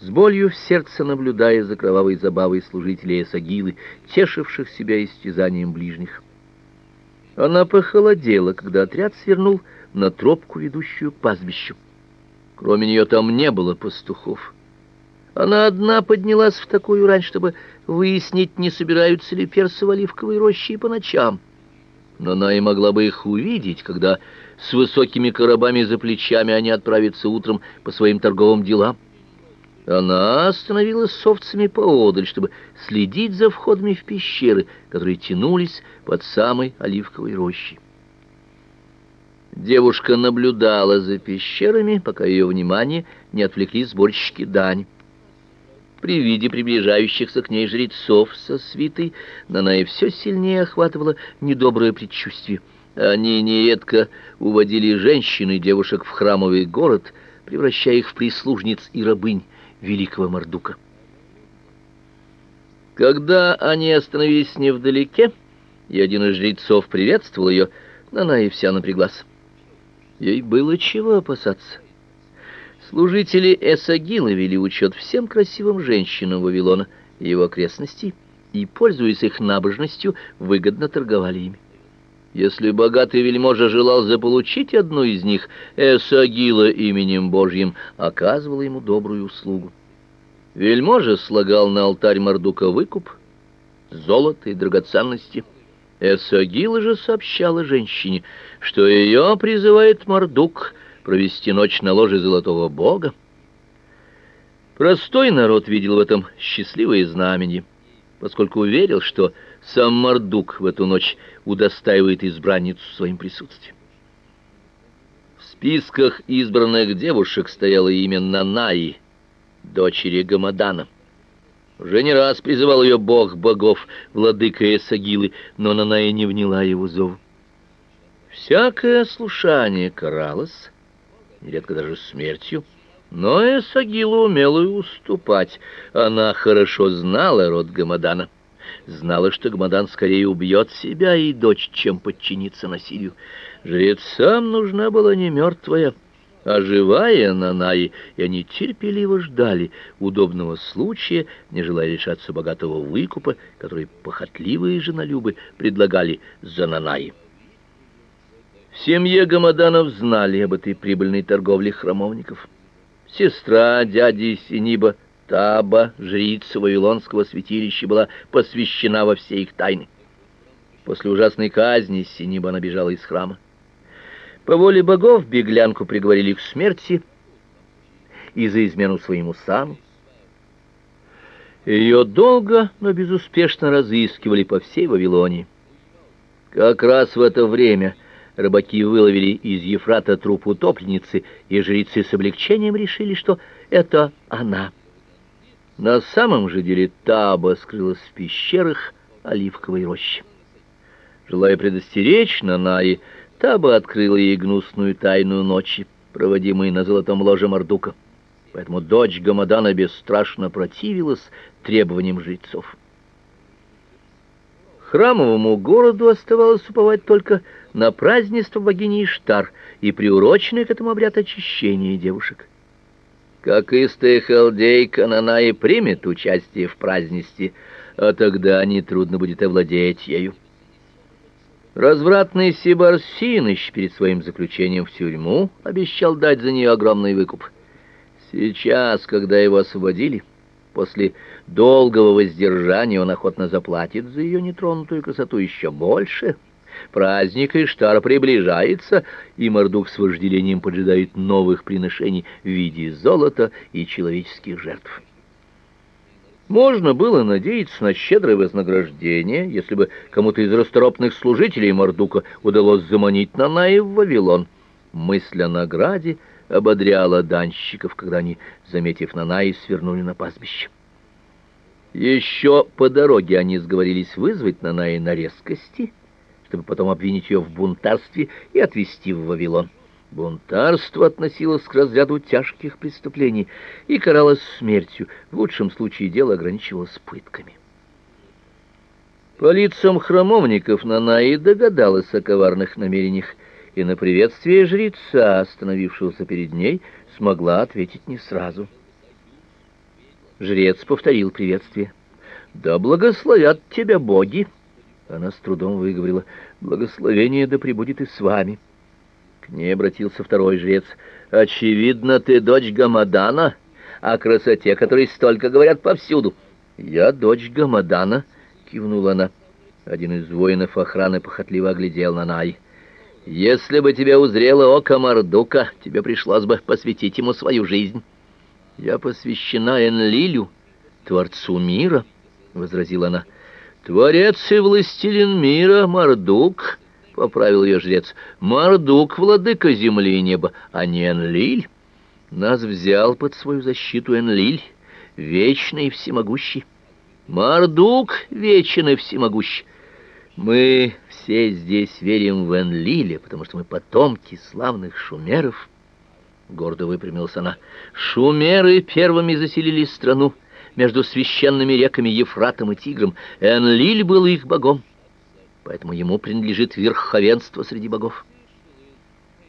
с болью в сердце наблюдая за кровавой забавой служителей Эсагилы, тешивших себя истязанием ближних. Она похолодела, когда отряд свернул на тропку, ведущую к пастбищу. Кроме нее там не было пастухов. Она одна поднялась в такую рань, чтобы выяснить, не собираются ли персы в оливковой роще и по ночам. Но она и могла бы их увидеть, когда с высокими коробами за плечами они отправятся утром по своим торговым делам. Она остановилась с овцами поодаль, чтобы следить за входами в пещеры, которые тянулись под самой оливковой рощей. Девушка наблюдала за пещерами, пока ее внимание не отвлекли сборщики дань. При виде приближающихся к ней жрецов со свитой Наная все сильнее охватывала недоброе предчувствие. Они нередко уводили женщин и девушек в храмовый город, превращая их в прислужниц и рабынь, великого Мардука. Когда они остановились невдалеке, и один из жрецов приветствовал ее, она и вся напряглась. Ей было чего опасаться. Служители Эсагила вели учет всем красивым женщинам Вавилона и его окрестностей, и, пользуясь их набожностью, выгодно торговали ими. Если богатый вельможа желал заполучить одну из них, Эсагила именем Божьим оказывала ему добрую услугу. Вельможа слагал на алтарь Мардука выкуп, золото и драгоценности. Эсагила же сообщала женщине, что ее призывает Мардук провести ночь на ложе золотого бога. Простой народ видел в этом счастливое знамение, поскольку уверил, что сам Мардук в эту ночь удостаивает избранницу своим присутствием. В списках избранных девушек стояло имя Нанаи, дочери Гамадана. Уже не раз призывал ее бог богов, владыка Эсагилы, но Нанаи не вняла его зову. Всякое слушание каралось, нередко даже смертью, но Эсагила умела уступать. Она хорошо знала род Гамадана знала, что Гмадан скорее убьет себя и дочь, чем подчинится насилию. Жрецам нужна была не мертвая, а живая Нанаи, и они терпеливо ждали удобного случая, не желая лишаться богатого выкупа, который похотливые женолюбы предлагали за Нанаи. В семье Гамаданов знали об этой прибыльной торговле храмовников. Сестра дяди Синиба Таба, жрица Вавилонского святилища, была посвящена во все их тайны. После ужасной казни Синиба набежала из храма. По воле богов беглянку приговорили к смерти и за измену своему сану. Ее долго, но безуспешно разыскивали по всей Вавилонии. Как раз в это время рыбаки выловили из Ефрата труп утопленницы, и жрецы с облегчением решили, что это она. На самом же деле Таба скрылась в пещерах оливковой рощи. Желая предостеречь Нанаи, Таба открыла ей гнусную тайну ночи, проводимой на золотом ложе Мардука. Поэтому дочь Гамадана бесстрашно противилась требованиям жрецов. Храмовому городу оставалось уповать только на празднество богини Иштар и приуроченный к этому обряд очищения девушек. Как истая халдейка, и примет участие в празднестве, а тогда нетрудно будет овладеть ею. Развратный Сибарсиныч перед своим заключением в тюрьму обещал дать за нее огромный выкуп. Сейчас, когда его освободили, после долгого воздержания он охотно заплатит за ее нетронутую красоту еще больше — Праздник Иштар приближается, и Мордук с вожделением поджидает новых приношений в виде золота и человеческих жертв. Можно было надеяться на щедрое вознаграждение, если бы кому-то из расторопных служителей Мордука удалось заманить Нанаи в Вавилон. Мысль о награде ободряла данщиков, когда они, заметив Нанаи, свернули на пастбище. Еще по дороге они сговорились вызвать Нанаи на резкости — чтобы потом обвинить ее в бунтарстве и отвезти в Вавилон. Бунтарство относилось к разряду тяжких преступлений и каралось смертью. В лучшем случае дело ограничивалось пытками. По лицам храмовников Нанаи догадалась о коварных намерениях, и на приветствие жреца, остановившегося перед ней, смогла ответить не сразу. Жрец повторил приветствие. «Да благословят тебя боги!» Она с трудом выговорила. «Благословение да пребудет и с вами!» К ней обратился второй жрец. «Очевидно, ты дочь Гамадана, о красоте которой столько говорят повсюду». «Я дочь Гамадана», — кивнула она. Один из воинов охраны похотливо оглядел на Най. «Если бы тебя узрело око Мардука, тебе пришлось бы посвятить ему свою жизнь». «Я посвящена Энлилю, Творцу мира», — возразила она. «Творец и властелин мира, Мардук», — поправил ее жрец. «Мардук — владыка земли и неба, а не Энлиль. Нас взял под свою защиту Энлиль, вечный и всемогущий. Мардук вечен и всемогущий. Мы все здесь верим в Энлиле, потому что мы потомки славных шумеров». Гордо выпрямилась она. Шумеры первыми заселили страну между священными реками Ефратом и Тигром. Энлиль был их богом, поэтому ему принадлежит верховенство среди богов.